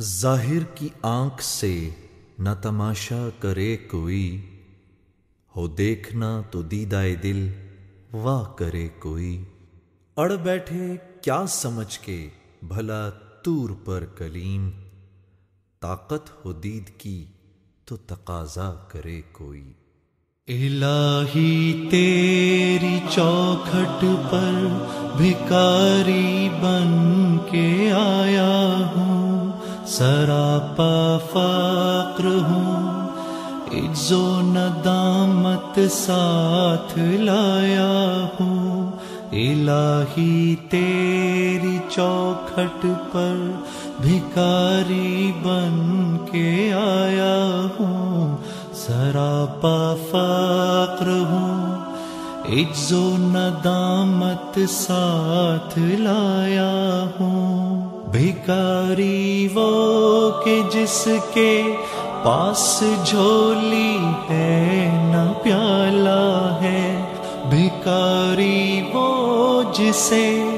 ظاہر کی آنکھ سے نہ تماشا کرے کوئی، ہو دیکھنا تو دیدائے دل واہ کرے کوئی۔ اڑ بیٹھے کیا سمجھ کے بھلا تور پر کلیم، طاقت ہو دید کی تو تقاضا کرے کوئی۔ الہی تیری چوکھٹ پر بھکاری بن کے آیا۔ سراپا فقر ہوں عز و ندامت ساتھ لایا ہوں۔ الہی تیری چوکھٹ پر بھکاری بن کے آیا ہوں۔ سراپا فقر ہوں عز و ندامت ساتھ لایا ہوں۔ بھکاری وہ کہ جس کے پاس جھولی ہے، نہ پیالہ ہے۔ بھکاری وہ جسے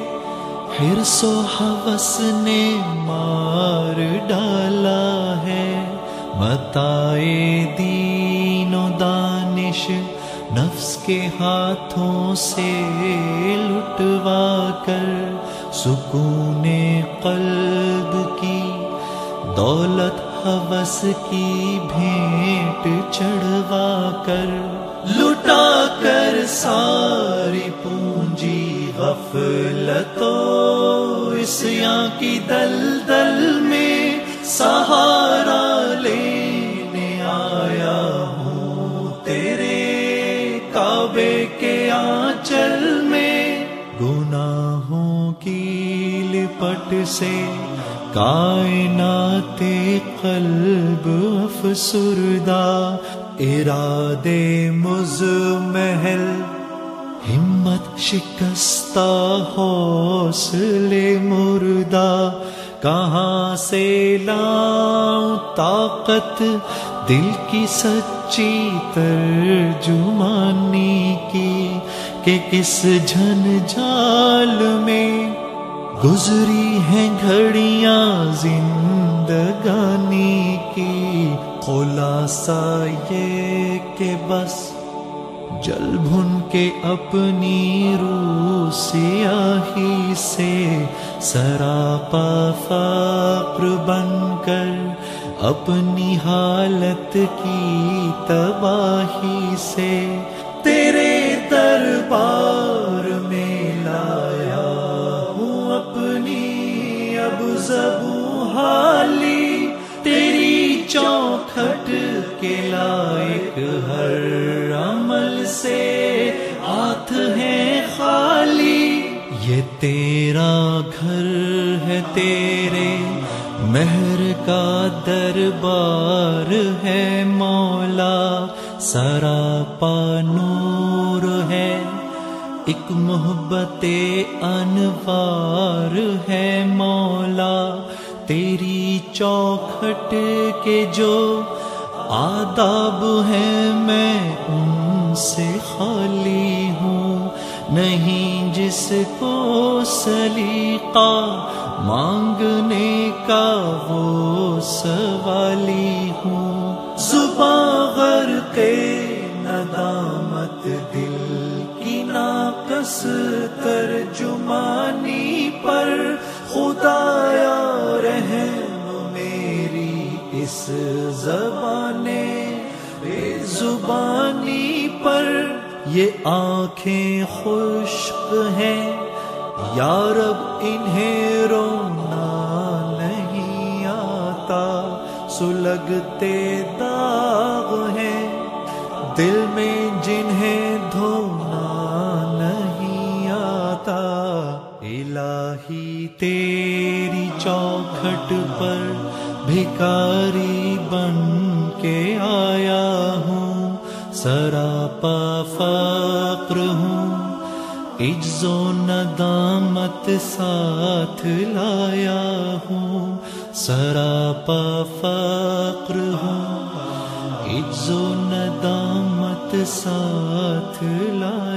حرص و حوث نے مار ڈالا ہے۔ بتائے دین و دانش نفس کے ہاتھوں سے لٹوا کر سکون قلب کی، دولت حوث کی بھیٹ چڑھوا کر، لٹا کر ساری پونجی غفلتوں، اس یہاں کی دل دل میں سہارا گناہوں کی لپٹ سے کائنات قلب افسردہ ارادے مز محل ہمت شکستہ حوصلے مردہ، کہاں سے لاؤں طاقت؟ دل کی سچی ترجمانی کی کہ کس جھن جال میں گزری ہیں گھڑیاں زندگانی کی؟ خلاصہ یہ کہ بس جل بھن کے اپنی روح سیاہی سے سراپا فقر بن کر اپنی حالت کی تباہی سے تیرے دربار میں لایا ہوں اپنی اب زبو حالی۔ تیری چوکھٹ کے لائق ہر عمل سے ہاتھ ہے خالی۔ یہ تیرا گھر ہے تیرے مہر کا دربار ہے مولا۔ سراپا نور ہے ایک محبت انوار ہے مولا، تیری چوکھٹ کے جو آداب ہیں میں ان سے خالی ہوں۔ نہیں جس کو سلیقہ مانگنے کا وہ سوالی ہوں۔ غر کے ندامت دل ناقص ترجمانی پر خدایا رحم میری اس زبان بے زبانی پر یہ آنکھیں خشک ہیں۔ یارب انہیں رونا نہیں آتا۔ سلگتے داغ ہیں۔ دل میں جنہیں الہی تیری چوکھٹ پر بھکاری بن کے آیا ہوں، سراپا فقر ہوں، عجز و ندامت ساتھ لایا ہوں، سراپا فقر ہوں، عجز و ندامت ساتھ لایا